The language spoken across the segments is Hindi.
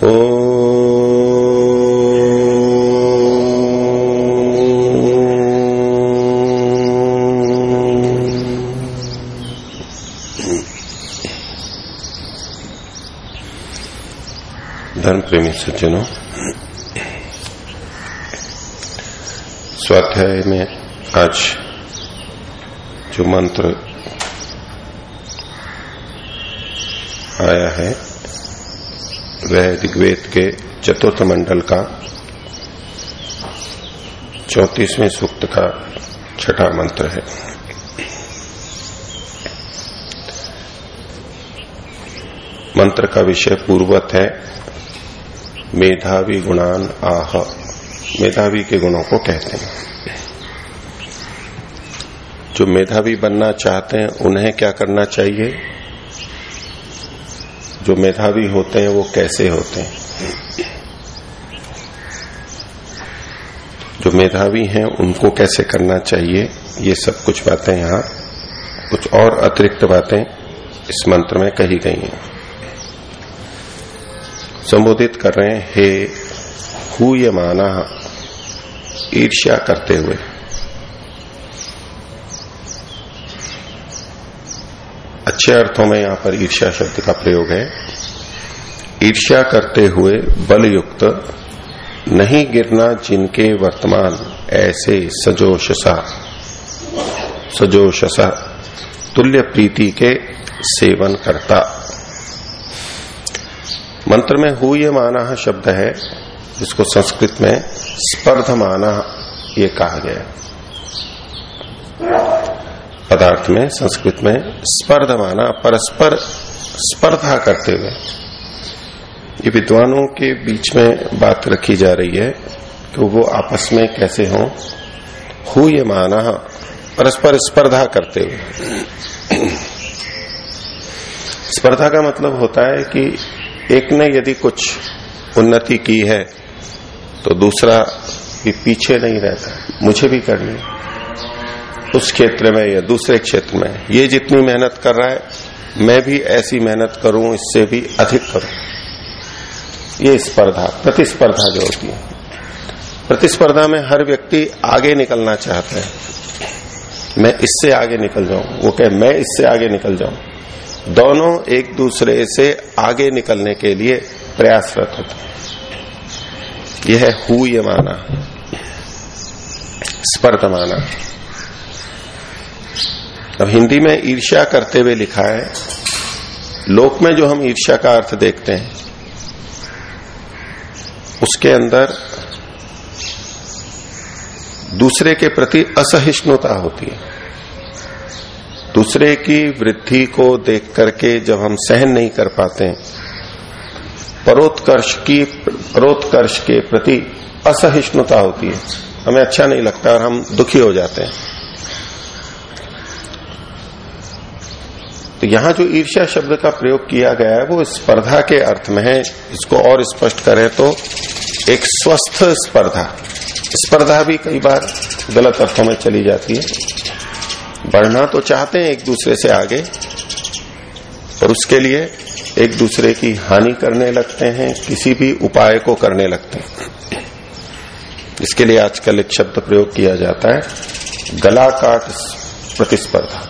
धर्म प्रेमी सज्जनों स्वाध्याय में आज जो मंत्र आया है वह ऋग्वेद के चतुर्थ मंडल का चौतीसवें सूक्त का छठा मंत्र है। मंत्र का विषय पूर्वत है, मेधावी गुणान आह। मेधावी के गुणों को कहते हैं। जो मेधावी बनना चाहते हैं, उन्हें क्या करना चाहिए? जो मेधावी होते हैं, वो कैसे होते हैं? जो मेधावी हैं, उनको कैसे करना चाहिए? ये सब कुछ बातें यहाँ, कुछ और अतिरिक्त बातें इस मंत्र में कही गई हैं। संबोधित कर रहे हैं, हे हुय माना ईर्ष्या करते हुए। अच्छे अर्थों में यहाँ पर ईर्ष्या शब्द का प्रयोग है। ईर्ष्या करते हुए बलयुक्त नहीं गिरना जिनके वर्तमान ऐसे सजोशसा सजोशसा, तुल्य प्रीति के सेवन करता। मंत्र में हु ये माना शब्द है, जिसको संस्कृत में स्पर्ध माना ये कहा गया पदार्थ में, संस्कृत में स्पर्ध माना, परस्पर स्पर्धा करते हुए। ये विद्वानों के बीच में बात रखी जा रही है कि वो आपस में कैसे हों, हु ये माना, परस्पर स्पर्धा करते हुए। स्पर्धा का मतलब होता है कि एक ने यदि कुछ उन्नति की है तो दूसरा भी पीछे नहीं रहता, मुझे भी करनी उस क्षेत्र में या दूसरे क्षेत्र में। ये जितनी मेहनत कर रहा है, मैं भी ऐसी मेहनत करूँ, इससे भी अधिक करूँ। ये स्पर्धा, प्रतिस्पर्धा जो होती है। प्रतिस्पर्धा में हर व्यक्ति आगे निकलना चाहता है। मैं इससे आगे निकल जाऊँ। वो कहे, मैं इससे आगे निकल जाऊँ। दोनों एक दूसरे से आगे निकलने के लिए प्रयासरत होते हैं। यह है ये माना, स्पर्ध माना। अब हिंदी में ईर्ष्या करते हुए लिखा है, लोक में जो हम ईर्ष्या का अर्थ देखते हैं, उसके अंदर दूसरे के प्रति असहिष्णुता होती है। दूसरे की वृद्धि को देख करके जब हम सहन नहीं कर पाते परोत्कर्ष की, परोत्कर्ष के प्रति असहिष्णुता होती है। हमें अच्छा नहीं लगता और हम दुखी हो जाते हैं। तो यहाँ जो ईर्ष्या शब्द का प्रयोग किया गया है, वो स्पर्धा के अर्थ में है। इसको और स्पष्ट करें तो एक स्वस्थ स्पर्धा। स्पर्धा भी कई बार गलत अर्थों में चली जाती है। बढ़ना तो चाहते हैं एक दूसरे से आगे और उसके लिए एक दूसरे की हानि करने लगते हैं, किसी भी उपाय को करने लगते हैं। इसके लिए आजकल एक शब्द प्रयोग किया जाता है गला काट प्रतिस्पर्धा।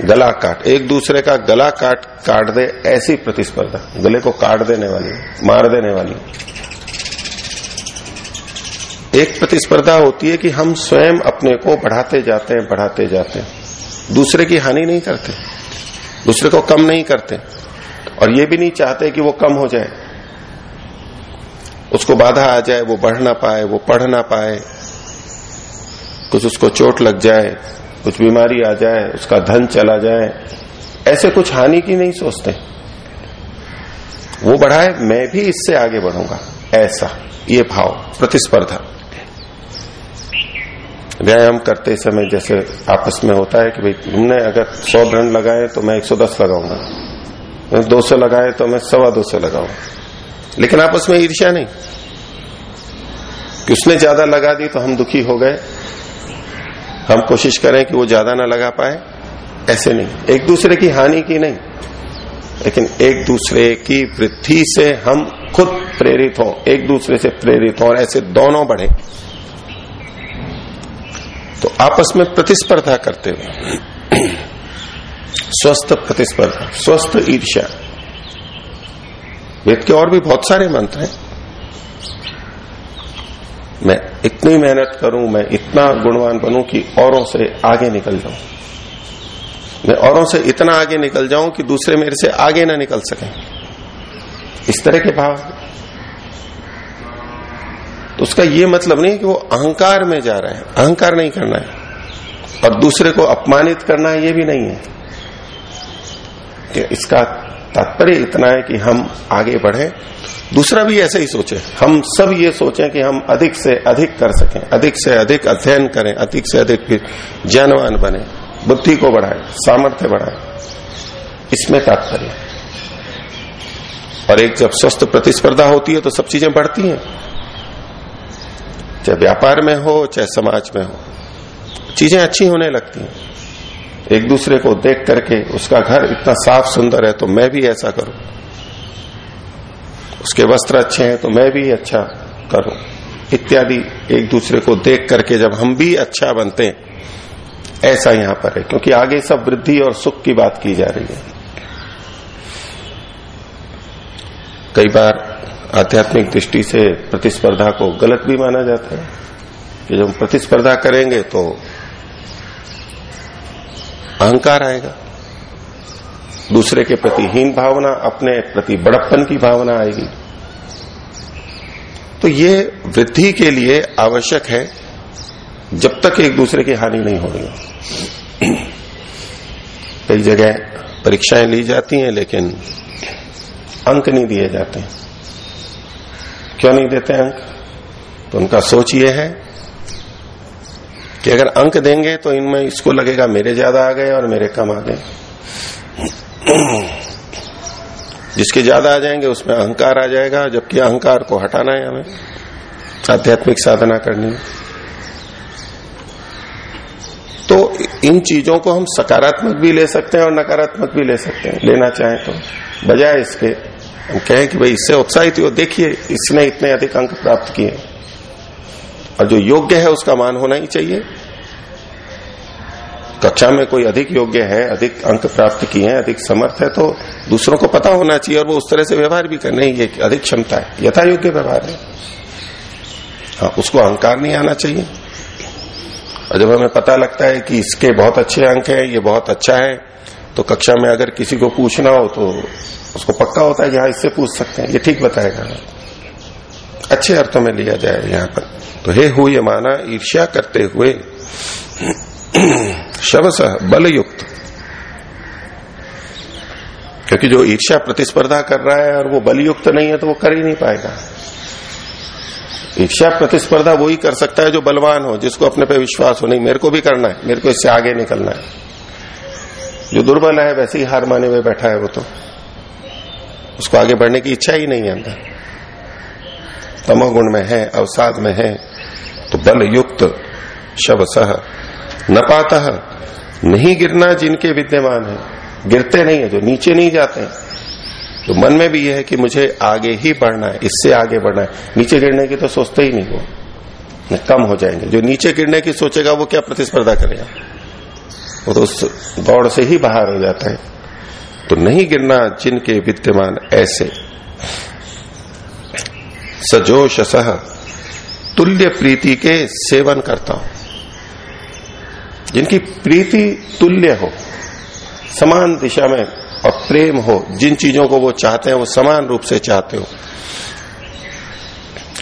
गला काट, एक दूसरे का गला काट काट दे, ऐसी प्रतिस्पर्धा। गले को काट देने वाली, मार देने वाली। एक प्रतिस्पर्धा होती है कि हम स्वयं अपने को बढ़ाते जाते हैं, बढ़ाते जाते हैं। दूसरे की हानि नहीं करते, दूसरे को कम नहीं करते, और ये भी नहीं चाहते कि वो कम हो जाए। उसको बाधा आ जाए, वो बढ़ ना पाए, वो पढ़ ना पाए, कुछ उसको चोट लग जाए कुछ बीमारी आ जाए, उसका धन चला जाए, ऐसे कुछ हानि की नहीं सोचते। वो बढ़ाए, मैं भी इससे आगे बढ़ूँगा। ऐसा, ये भाव, प्रतिस्पर्धा। व्यायाम करते समय जैसे आपस में होता है कि भाई, तुमने अगर सौ रन लगाए तो मैं 110 लगाऊँगा। दो सौ लगाए तो मैं सवा दो सौ लगाऊँगा। लेकिन आपस में ईर्ष्या नहीं। कि उसने ज़्यादा लगा दी तो हम दुखी हो गए। हम कोशिश करें कि वो ज़्यादा ना लगा पाए। ऐसे नहीं। एक दूसरे की हानि की नहीं। लेकिन एक दूसरे की वृद्धि से हम खुद प्रेरित हो। एक दूसरे से प्रेरित हो और ऐसे दोनों बढ़े। तो आपस में प्रतिस्पर्धा करते हुए। स्वस्थ प्रतिस्पर्धा। स्वस्थ ईर्ष्या। वेद के और भी बहुत सारे मंत्र हैं। मैं इतनी मेहनत करूँ, मैं इतना गुणवान बनूं कि औरों से आगे निकल जाऊँ। मैं औरों से इतना आगे निकल जाऊँ कि दूसरे मेरे से आगे ना निकल सके। इस तरह के भाव तो उसका ये मतलब नहीं कि वो अहंकार में जा रहा है। अहंकार नहीं करना है। और दूसरे को अपमानित करना है ये भी नहीं है। कि इसका तात्पर्य इतना है कि हम आगे बढ़े। दूसरा भी ऐसे ही सोचे। हम सब ये सोचें कि हम अधिक से अधिक कर सकें, अधिक से अधिक अध्ययन करें, अधिक से अधिक ज्ञानवान बने, बुद्धि को बढ़ाए, सामर्थ्य बढ़ाए। इसमें तात्पर्य। और एक जब स्वस्थ प्रतिस्पर्धा होती है तो सब चीज़ें बढ़ती हैं। चाहे व्यापार में हो, चाहे समाज में हो, चीज़ें अच्छी होने लगती हैं। एक दूसरे को देख करके उसका घर इतना साफ़ सुंदर है तो मैं भी ऐसा करूँ। उसके वस्त्र अच्छे हैं तो मैं भी अच्छा करूँ। इत्यादि एक दूसरे को देख करके जब हम भी अच्छा बनते हैं, ऐसा यहाँ पर है, क्योंकि आगे सब वृद्धि और सुख की बात की जा रही है। कई बार आध्यात्मिक दृष्टि से प्रतिस्पर्धा को गलत भी माना जाता है कि जब प्रतिस्पर्धा करेंगे तो अहंकार आएगा। दूसरे के प्रति हीन भावना अपने प्रति बड़प्पन की भावना आएगी। तो ये वृद्धि के लिए आवश्यक है, जब तक एक दूसरे की हानि नहीं हो रही कई जगह परीक्षाएँ ली जाती हैं, लेकिन अंक नहीं दिए जाते। क्यों नहीं देते अंक? तो उनका सोच ये है कि अगर अंक देंगे तो इनमें इसको लगेगा मेरे ज़्यादा आ गए और मेरे कम आ गए। जिसके ज़्यादा आ जाएँगे उसमें अहंकार आ जाएगा, जबकि अहंकार को हटाना है हमें। आध्यात्मिक साधना करनी है। तो इन चीज़ों को हम सकारात्मक भी ले सकते हैं और नकारात्मक भी ले सकते हैं। लेना चाहें तो। बजाय इसके, हम कहें कि भाई इससे उत्साहित हो, देखिए इसने इतने अधिक अंक प्राप्त किए। और जो योग्य है उसका मान होना ही चाहिए। कक्षा में कोई अधिक योग्य है, अधिक अंक प्राप्त किए हैं, अधिक समर्थ है तो दूसरों को पता होना चाहिए और वो उस तरह से व्यवहार भी करने ये अधिक क्षमता है। यथा योग्य व्यवहार है। हाँ उसको अहंकार नहीं आना चाहिए। और जब हमें पता लगता है कि इसके बहुत अच्छे अंक है, ये बहुत अच्छा है तो कक्षा में अगर किसी को पूछना हो तो उसको पक्का होता है कि हाँ इससे पूछ सकते हैं। ये ठीक बताएगा। अच्छे अर्थों में लिया जाए यहाँ पर। तो हे हु ये माना, ईर्ष्या करते हुए, शवस बल युक्त क्योंकि जो ईर्ष्या प्रतिस्पर्धा कर रहा है और वो बलयुक्त नहीं है तो वो कर ही नहीं पाएगा। ईर्ष्या प्रतिस्पर्धा वही कर सकता है जो बलवान हो, जिसको अपने पे विश्वास हो, नहीं, मेरे को भी करना है, मेरे को इससे आगे निकलना है। जो दुर्बल है, वैसे ही हार माने हुए बैठा है वो तो। उसको आगे बढ़ने की इच्छा ही नहीं है अंदर। तमोगुण में है, अवसाद में है तो बल युक्त शव सह नपात नहीं गिरना जिनके विद्यमान है। गिरते नहीं है, जो नीचे नहीं जाते हैं। तो मन में भी यह है कि मुझे आगे ही बढ़ना है, इससे आगे बढ़ना है। नीचे गिरने की तो सोचते ही नहीं वो। कम हो जाएँगे। जो नीचे गिरने की सोचेगा, वो क्या प्रतिस्पर्धा करेगा? वो तो उस दौड़ से ही बाहर हो जाता है। तो नहीं गिरना जिनके विद्यमान ऐसे। सजोश सह तुल्य प्रीति के सेवन करता हूँ। जिनकी प्रीति तुल्य हो, समान दिशा में और प्रेम हो, जिन चीज़ों को वो चाहते हैं, वो समान रूप से चाहते हो।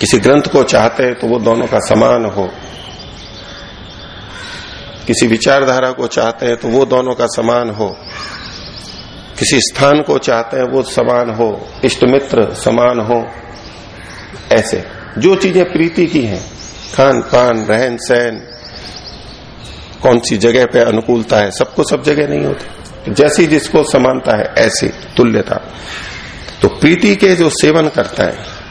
किसी ग्रंथ को चाहते हैं तो वो दोनों का समान हो। किसी विचारधारा को चाहते हैं तो वो दोनों का समान हो। किसी स्थान को चाहते हैं, वो समान हो। इष्ट मित्र समान हो। ऐसे। जो चीज़ें प्रीति की हैं, खान पान, रहन सहन, कौन सी जगह पे अनुकूलता है, सबको सब जगह नहीं होती। जैसी जिसको समानता है, ऐसी तुल्यता। तो प्रीति के जो सेवन करता है,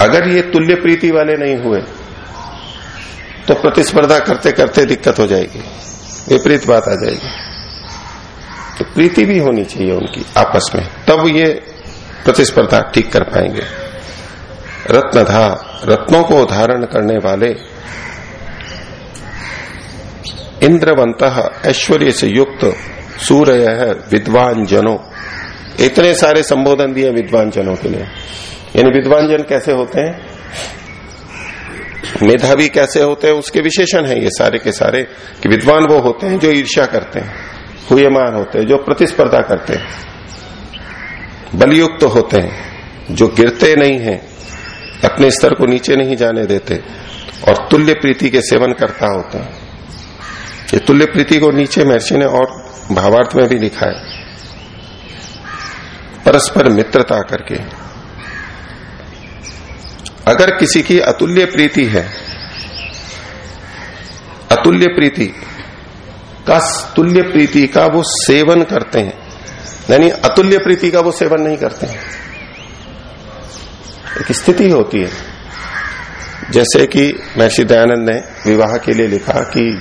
अगर ये तुल्य प्रीति वाले नहीं हुए तो प्रतिस्पर्धा करते करते दिक्कत हो जाएगी। विपरीत बात आ जाएगी। तो प्रीति भी होनी चाहिए उनकी आपस में। तब ये प्रतिस्पर्धा ठीक कर पाएँगे। रत्नधा रत्नों को धारण करने वाले इंद्रवंत ऐश्वर्य से युक्त सूर्य विद्वान जनों इतने सारे संबोधन दिए विद्वान जनों के लिए। यानी विद्वान जन कैसे होते हैं? मेधावी कैसे होते हैं? उसके विशेषण है ये सारे के सारे कि विद्वान वो होते हैं जो ईर्ष्या करते हैं हुएमान होते हैं, जो प्रतिस्पर्धा करते हैं। बलयुक्त तो होते हैं, जो गिरते नहीं हैं, अपने स्तर को नीचे नहीं जाने देते, और तुल्य प्रीति के सेवन करता होता हैं। ये तुल्य प्रीति को नीचे महर्षि ने और भावार्थ में भी लिखा है। परस्पर मित्रता करके। अगर किसी की अतुल्य प्रीति है, अतुल्य प्रीति का, तुल्य प्रीति का वो सेवन करते हैं यानी अतुल्य प्रीति का वो सेवन नहीं करते। एक स्थिति होती है। जैसे कि महर्षि दयानंद ने विवाह के लिए लिखा कि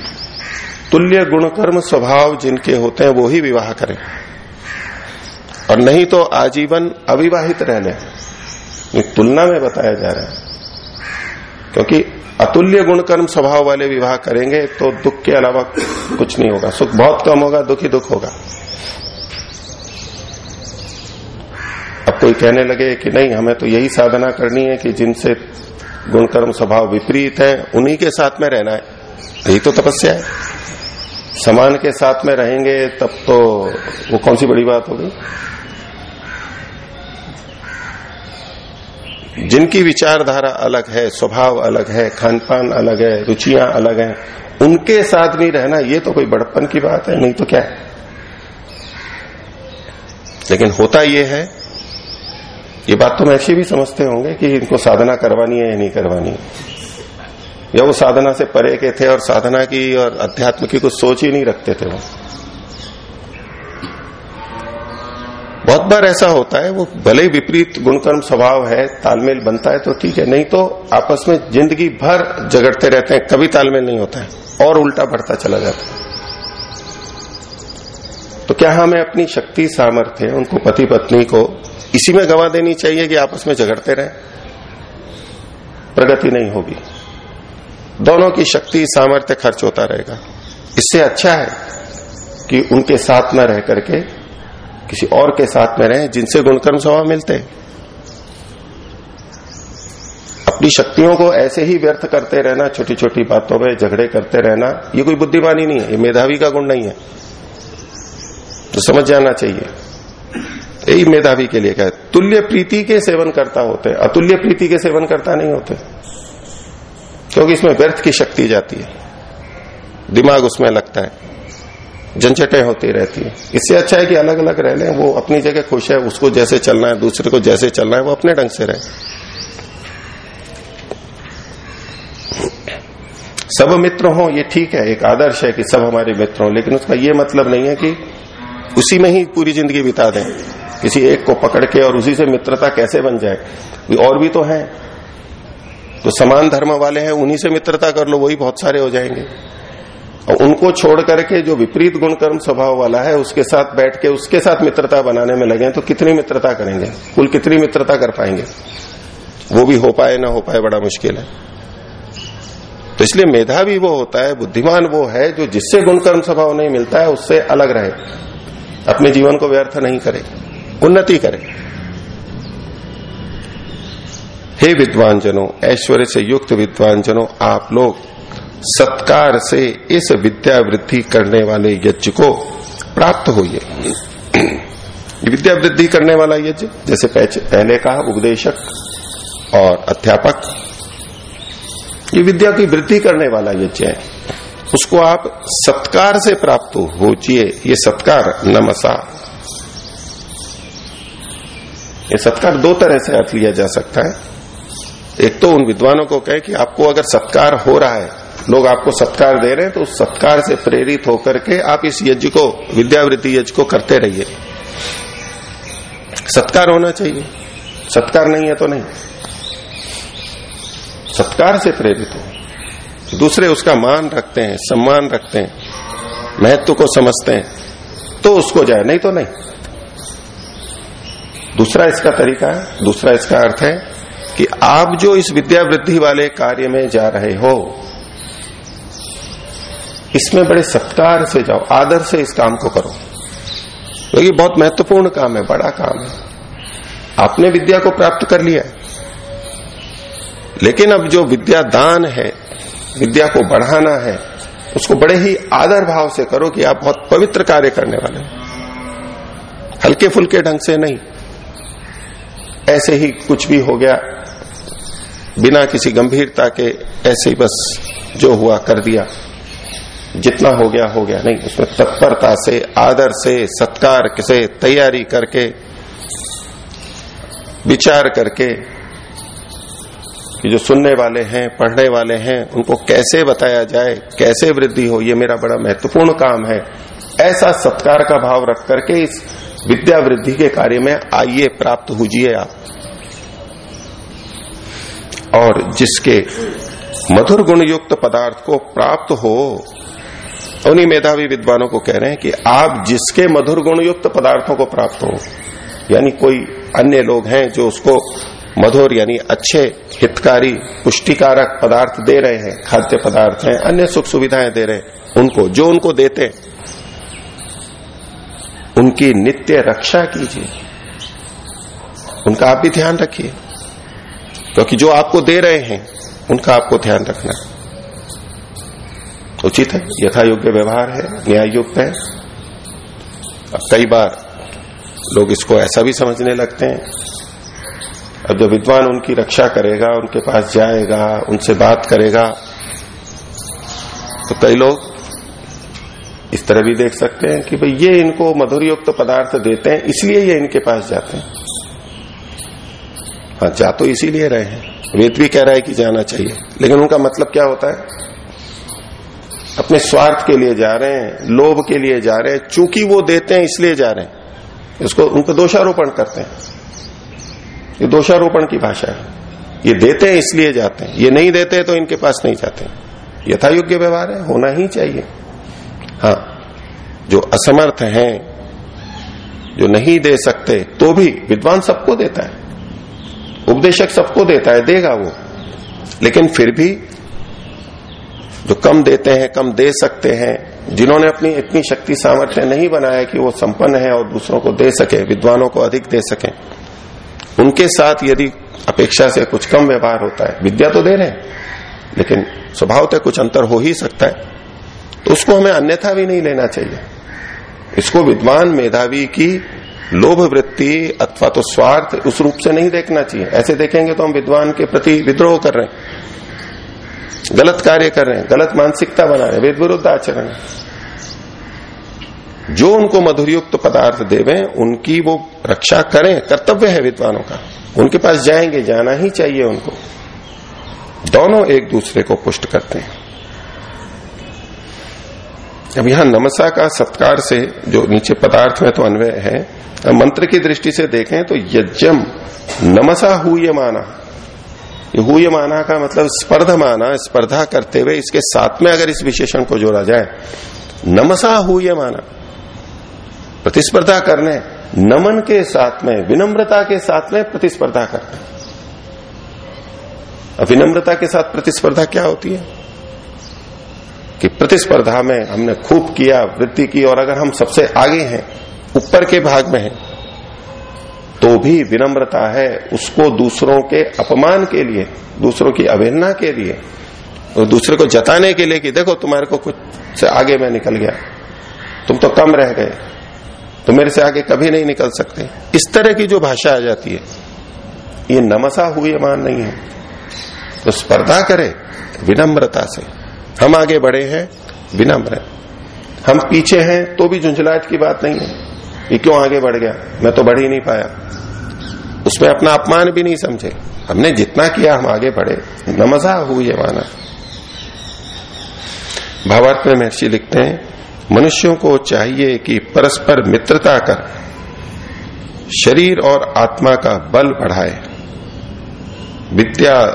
तुल्य गुणकर्म स्वभाव जिनके होते हैं, वो ही विवाह करें। और नहीं तो आजीवन अविवाहित रह लें तुलना में बताया जा रहा है। क्योंकि अतुल्य गुणकर्म स्वभाव वाले विवाह करेंगे तो दुख के अलावा कुछ नहीं होगा। सुख बहुत कम होगा, दुख दुख होगा। अब कोई कहने लगे कि नहीं, हमें तो यही साधना करनी है कि जिनसे गुणकर्म स्वभाव विपरीत है, उन्हीं के साथ में रहना है। यही तो तपस्या है। समान के साथ में रहेंगे, तब तो वो कौन सी बड़ी बात होगी जिनकी विचारधारा अलग है, स्वभाव अलग है खान पान अलग है, रुचियाँ अलग हैं, उनके साथ भी रहना, ये तो कोई बड़प्पन की बात है, नहीं तो क्या? है लेकिन होता ये है ये बात तो ऐसी भी समझते होंगे कि इनको साधना करवानी है या नहीं करवानी है। या वो साधना से परे के थे और साधना की और अध्यात्म की कुछ सोच ही नहीं रखते थे वो। बहुत बार ऐसा होता है, वो भले ही विपरीत गुणकर्म स्वभाव है, तालमेल बनता है तो ठीक है, नहीं तो आपस में ज़िंदगी भर झगड़ते रहते हैं, कभी तालमेल नहीं होता है, और उल्टा बढ़ता चला जाता है। तो क्या हमें अपनी शक्ति, सामर्थ्य, उनको पति पत्नी को इसी में गवा देनी चाहिए कि आपस में झगड़ते रहे। प्रगति नहीं होगी। दोनों की शक्ति, सामर्थ्य खर्च होता रहेगा। इससे अच्छा है कि उनके साथ में रह करके किसी और के साथ में रहें जिनसे गुणकर्म स्वभाव मिलते। अपनी शक्तियों को ऐसे ही व्यर्थ करते रहना छोटी छोटी बातों में झगड़े करते रहना, ये कोई बुद्धिमानी नहीं है, ये मेधावी का गुण नहीं है। तो समझ जाना चाहिए। यही मेधावी के लिए क्या तुल्य प्रीति के सेवन करता होते हैं, अतुल्य प्रीति के सेवन करता नहीं होते। क्योंकि इसमें व्यर्थ की शक्ति जाती है। दिमाग उसमें लगता है। झंझटें होती रहती है। इससे अच्छा है कि अलग अलग रह लें, वो अपनी जगह खुश है, उसको जैसे चलना है, दूसरे को जैसे चलना है, वो अपने ढंग से रहे। सब मित्र हो, ये ठीक है, एक आदर्श है कि सब हमारे मित्र हो, लेकिन उसका ये मतलब नहीं है कि उसी में ही पूरी ज़िंदगी बिता दें। किसी एक को पकड़ के और उसी से मित्रता कैसे बन जाए? और भी तो है। तो समान धर्म वाले हैं, उन्हीं से मित्रता कर लो, वही बहुत सारे हो जाएँगे। और उनको छोड़ करके जो विपरीत गुणकर्म स्वभाव वाला है, उसके साथ बैठ के, उसके साथ मित्रता बनाने में लगे तो कितनी मित्रता करेंगे? कुल कितनी मित्रता कर पाएँगे? वो भी हो पाए, ना हो पाए, बड़ा मुश्किल है। तो इसलिए मेधा भी वो होता है, बुद्धिमान वो है, जो जिससे गुणकर्म स्वभाव नहीं मिलता है, उससे अलग रहे। अपने जीवन को व्यर्थ नहीं करे। उन्नति करे। हे विद्वान जनों ऐश्वर्य से युक्त विद्वान जनों आप लोग सत्कार से इस विद्या वृद्धि करने वाले यज्ञ को प्राप्त होइए। विद्या वृद्धि करने वाला यज्ञ, जैसे पहले कहा, उपदेशक और अध्यापक। ये विद्या की वृद्धि करने वाला यज्ञ है। उसको आप सत्कार से प्राप्त होचिए। ये सत्कार नमसा। ये सत्कार दो तरह से अर्थ लिया जा सकता है। एक तो उन विद्वानों को कहे कि आपको अगर सत्कार हो रहा है, लोग आपको सत्कार दे रहे हैं तो उस सत्कार से प्रेरित होकर के आप इस यज्ञ को, विद्यावृत्ति यज्ञ को करते रहिए। सत्कार होना चाहिए। सत्कार नहीं है तो नहीं। सत्कार से प्रेरित हो। दूसरे उसका मान रखते हैं, सम्मान रखते हैं, महत्व को समझते हैं तो उसको जाए, नहीं तो नहीं। दूसरा इसका तरीका है, दूसरा इसका अर्थ है कि आप जो इस विद्या वृद्धि वाले कार्य में जा रहे हो, इसमें बड़े सत्कार से जाओ, आदर से इस काम को करो। क्योंकि तो बहुत महत्वपूर्ण काम है, बड़ा काम है। आपने विद्या को प्राप्त कर लिया है। लेकिन अब जो विद्या दान है, विद्या को बढ़ाना है, उसको बड़े ही आदर भाव से करो कि आप बहुत पवित्र कार्य करने वाले हल्के फुल्के ढंग से नहीं। ऐसे ही कुछ भी हो गया, बिना किसी गंभीरता के ऐसे ही बस जो हुआ कर दिया। जितना हो गया हो गया नहीं। उसमें तत्परता से, आदर से, सत्कार से, तैयारी करके, विचार करके जो सुनने वाले हैं, पढ़ने वाले हैं, उनको कैसे बताया जाए, कैसे वृद्धि हो, ये मेरा बड़ा महत्वपूर्ण काम है। ऐसा सत्कार का भाव रख करके इस विद्या वृद्धि के कार्य में आइए प्राप्त हुजिए आप। और जिसके मधुर गुण युक्त पदार्थ को प्राप्त हो, उन्हीं मेधावी विद्वानों को कह रहे हैं कि आप जिसके मधुर गुण युक्त पदार्थों को प्राप्त हो, यानी कोई अन्य लोग हैं जो उसको मधुर यानी अच्छे, हितकारी, पुष्टिकारक पदार्थ दे रहे हैं, खाद्य पदार्थ हैं, अन्य सुख सुविधाएँ दे रहे हैं, उनको, जो उनको देते उनकी नित्य रक्षा कीजिए। उनका आप भी ध्यान रखिए। क्योंकि जो आपको दे रहे हैं, उनका आपको ध्यान रखना। उचित है यथा योग्य व्यवहार है न्याय युक्त है। अब कई बार लोग इसको ऐसा भी समझने लगते हैं। अब जो विद्वान उनकी रक्षा करेगा, उनके पास जाएगा, उनसे बात करेगा तो कई लोग इस तरह भी देख सकते हैं कि भाई ये इनको मधुर युक्त तो पदार्थ देते हैं, इसलिए ये इनके पास जाते हैं। हाँ जा तो इसीलिए रहे हैं। वेद भी कह रहा है कि जाना चाहिए। लेकिन उनका मतलब क्या होता है? अपने स्वार्थ के लिए जा रहे हैं, लोभ के लिए जा रहे हैं, चूँकि वो देते हैं, इसलिए जा रहे हैं। इसको उनको दोषारोपण करते हैं। ये दोषारोपण की भाषा है। ये देते हैं, इसलिए जाते हैं। ये नहीं देते तो इनके पास नहीं जाते यथा योग्य व्यवहार है, होना ही चाहिए। जो असमर्थ हैं, जो नहीं दे सकते तो भी विद्वान सबको देता है। उपदेशक सबको देता है, देगा वो। लेकिन फिर भी जो कम देते हैं, कम दे सकते हैं, जिन्होंने अपनी इतनी शक्ति सामर्थ्य नहीं बनाया कि वो संपन्न है और दूसरों को दे सके, विद्वानों को अधिक दे सके, उनके साथ यदि अपेक्षा से कुछ कम व्यवहार होता है, विद्या तो दे रहे हैं, लेकिन स्वभाव तक कुछ अंतर हो ही सकता है तो उसको हमें अन्यथा भी नहीं लेना चाहिए। इसको विद्वान मेधावी की लोभ वृत्ति अथवा तो स्वार्थ उस रूप से नहीं देखना चाहिए। ऐसे देखेंगे तो हम विद्वान के प्रति विद्रोह कर रहे हैं। गलत कार्य कर रहे हैं, गलत मानसिकता बना रहे हैं, वेद विरुद्ध आचरण जो उनको मधुरयुक्त पदार्थ देवे, उनकी वो रक्षा करें, कर्तव्य है विद्वानों का। उनके पास जाएँगे, जाना ही चाहिए उनको। दोनों एक दूसरे को पुष्ट करते हैं। अब यहाँ नमसा का सत्कार से जो नीचे पदार्थ में तो अन्वय है, अब मंत्र की दृष्टि से देखें तो यज्ञम नमसा हुए माना हुए माना का मतलब स्पर्ध माना स्पर्धा करते हुए इसके साथ में अगर इस विशेषण को जोड़ा जाए, नमसा हुए माना प्रतिस्पर्धा करने, नमन के साथ में, विनम्रता के साथ में प्रतिस्पर्धा अब विनम्रता के साथ प्रतिस्पर्धा क्या होती है? कि प्रतिस्पर्धा में हमने खूब किया वृद्धि की, और अगर हम सबसे आगे हैं, ऊपर के भाग में हैं तो भी विनम्रता है उसको दूसरों के अपमान के लिए, दूसरों की अवहेलना के लिए, और दूसरे को जताने के लिए कि देखो तुम्हारे को कुछ से आगे में निकल गया। तुम तो कम रह गए तो मेरे से आगे कभी नहीं निकल सकते। इस तरह की जो भाषा आ जाती है, ये नमसा हुई मान नहीं है। तो स्पर्धा करे विनम्रता से। हम आगे बढ़े हैं विनम्र हम पीछे हैं तो भी झुंझलाहट की बात नहीं है ये क्यों आगे बढ़ गया। मैं तो बढ़ ही नहीं पाया। उसमें अपना अपमान भी नहीं समझे। हमने जितना किया, हम आगे बढ़े। नमसा हुई माना भावार्थ में महर्षि लिखते हैं, मनुष्यों को चाहिए कि परस्पर मित्रता कर, शरीर और आत्मा का बल बढ़ाए। विद्या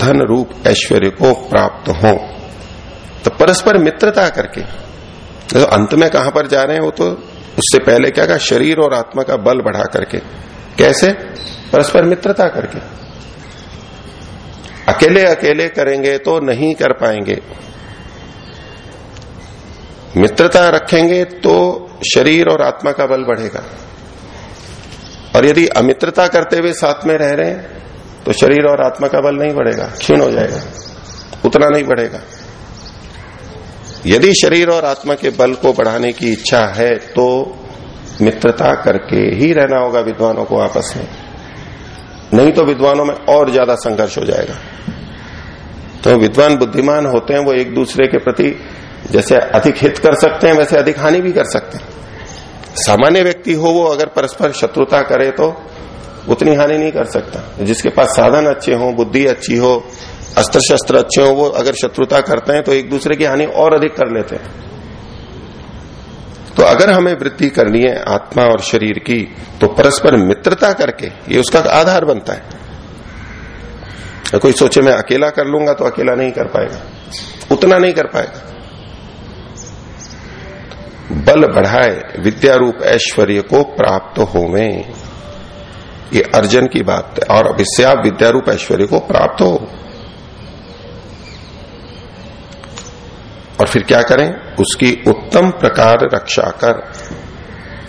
धन रूप ऐश्वर्य को प्राप्त हो। तो परस्पर मित्रता करके। तो अंत में कहाँ पर जा रहे हैं वो तो उससे पहले क्या कहा? शरीर और आत्मा का बल बढ़ा करके। कैसे? परस्पर मित्रता करके। अकेले अकेले करेंगे तो नहीं कर पाएँगे। मित्रता रखेंगे तो शरीर और आत्मा का बल बढ़ेगा। और यदि अमित्रता करते हुए साथ में रह रहे हैं तो शरीर और आत्मा का बल नहीं बढ़ेगा, क्षीण हो जाएगा, उतना नहीं बढ़ेगा। यदि शरीर और आत्मा के बल को बढ़ाने की इच्छा है तो मित्रता करके ही रहना होगा विद्वानों को आपस में। नहीं तो विद्वानों में और ज़्यादा संघर्ष हो जाएगा। तो विद्वान बुद्धिमान होते हैं, वो एक दूसरे के प्रति जैसे अधिक हित कर सकते हैं, वैसे अधिक हानि भी कर सकते हैं। सामान्य व्यक्ति हो वो अगर परस्पर शत्रुता करे तो उतनी हानि नहीं कर सकता। जिसके पास साधन अच्छे हो, बुद्धि अच्छी हो अस्त्र शस्त्र अच्छे हो, वो अगर शत्रुता करते हैं तो एक दूसरे की हानि और अधिक कर लेते हैं। तो अगर हमें वृद्धि करनी है आत्मा और शरीर की तो परस्पर मित्रता करके ये उसका आधार बनता है। कोई सोचे मैं अकेला कर लूँगा तो अकेला नहीं कर पाएगा। उतना नहीं कर पाएगा। बल बढ़ाए विद्या रूप ऐश्वर्य को प्राप्त होवे। ये अर्जन की बात है। और इससे आप विद्या रूप ऐश्वर्य को प्राप्त हो। फिर क्या करें? उसकी उत्तम प्रकार रक्षा कर।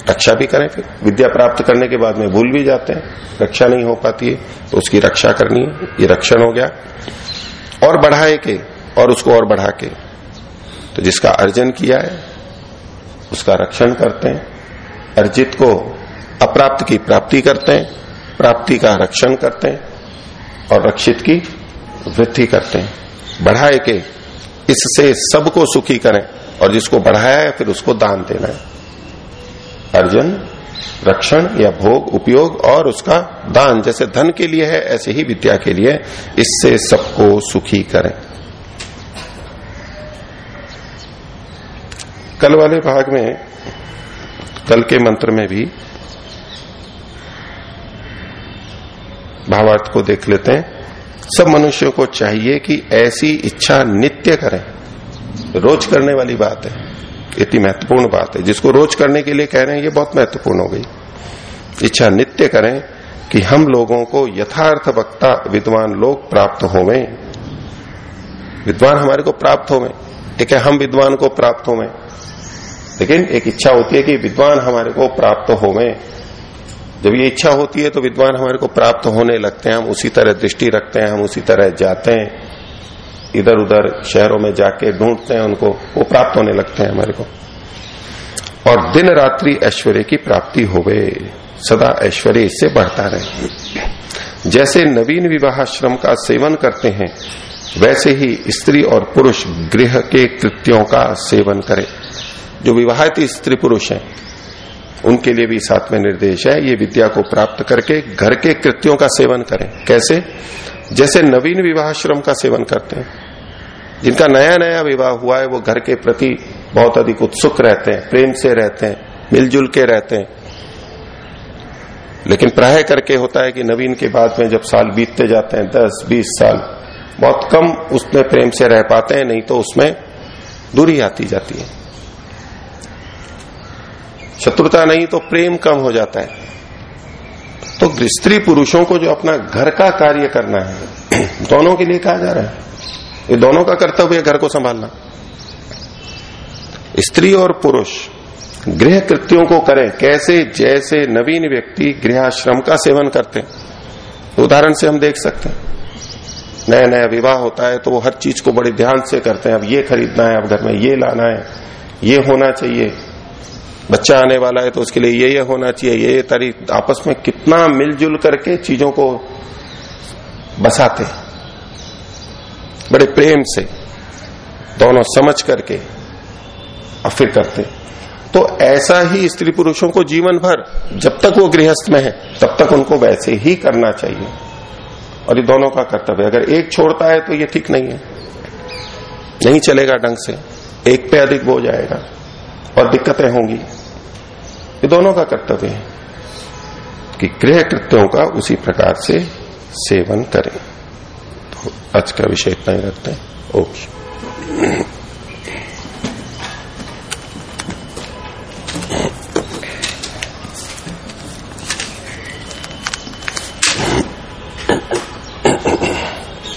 रक्षा भी करें फिर। विद्या प्राप्त करने के बाद में भूल भी जाते हैं। रक्षा नहीं हो पाती है तो उसकी रक्षा करनी है। ये रक्षण हो गया। और बढ़ाए के, और उसको और बढ़ा के। तो जिसका अर्जन किया है, उसका रक्षण करते हैं। अर्जित को अप्राप्त की प्राप्ति करते हैं। प्राप्ति का रक्षण करते हैं। और रक्षित की वृद्धि करते हैं। बढ़ाए के इससे सबको सुखी करें और जिसको बढ़ाया है, फिर उसको दान देना है। अर्जन, रक्षण या भोग उपयोग और उसका दान, जैसे धन के लिए है, ऐसे ही विद्या के लिए, इससे सबको सुखी करें। कल वाले भाग में, कल के मंत्र में भी भावार्थ को देख लेते हैं। सब मनुष्यों को चाहिए कि ऐसी इच्छा नित्य करें। रोज करने वाली बात है। इतनी महत्वपूर्ण बात है। जिसको रोज करने के लिए कह रहे हैं, ये बहुत महत्वपूर्ण हो गई। इच्छा नित्य करें कि हम लोगों को यथार्थ वक्ता, विद्वान लोग प्राप्त होवे। विद्वान हमारे को प्राप्त होवे। एक है, हम विद्वान को प्राप्त होवे। लेकिन एक इच्छा होती है कि विद्वान हमारे को प्राप्त होवे। जब ये इच्छा होती है तो विद्वान हमारे को प्राप्त होने लगते हैं, हम उसी तरह दृष्टि रखते हैं, हम उसी तरह जाते हैं। इधर उधर शहरों में जाके ढूंढते हैं उनको, वो प्राप्त होने लगते हैं हमारे को। और दिन रात्रि ऐश्वर्य की प्राप्ति होवे, सदा ऐश्वर्य इससे बढ़ता रहे। जैसे नवीन विवाह श्रम का सेवन करते हैं, वैसे ही स्त्री और पुरुष गृह के कृत्यों का सेवन करें। जो विवाहित स्त्री पुरुष हैं उनके लिए भी साथ में निर्देश है, ये विद्या को प्राप्त करके घर के कृत्यों का सेवन करें। कैसे? जैसे नवीन विवाह का सेवन करते हैं। जिनका नया नया विवाह हुआ है, वो घर के प्रति बहुत अधिक उत्सुक रहते हैं, प्रेम से रहते हैं, मिलजुल के रहते हैं। लेकिन प्राय करके होता है कि नवीन के बाद में जब साल बीतते जाते हैं दस बीस साल, बहुत कम उसमें प्रेम से रह पाते हैं, नहीं तो उसमें दूरी आती जाती है। शत्रुता नहीं तो प्रेम कम हो जाता है। तो स्त्री पुरुषों को जो अपना घर का कार्य करना है, दोनों के लिए कहा जा रहा है। ये दोनों का कर्तव्य है घर को संभालना। स्त्री और पुरुष गृह कृत्यों को करें, कैसे जैसे नवीन व्यक्ति गृहाश्रम का सेवन करते हैं। उदाहरण से हम देख सकते हैं। नया नया विवाह होता है तो वो हर चीज़ को बड़े ध्यान से करते हैं। अब ये खरीदना है, अब घर में ये लाना है, ये होना चाहिए। बच्चा आने वाला है तो उसके लिए ये ये होना चाहिए ये तारी आपस में कितना मिलजुल करके चीज़ों को बसाते बड़े प्रेम से, दोनों समझ करके और फिर करते तो ऐसा ही स्त्री पुरुषों को जीवन भर, जब तक वो गृहस्थ में है, तब तक उनको वैसे ही करना चाहिए। और ये दोनों का कर्तव्य अगर एक छोड़ता है तो ये ठीक नहीं है। नहीं चलेगा ढंग से। एक पे अधिक हो जाएगा। और दिक्कतें होंगी। ये दोनों का कर्तव्य है कि गृह कृत्यों का उसी प्रकार से सेवन करें। तो आज का विषय इतना ही रखते हैं। ओके।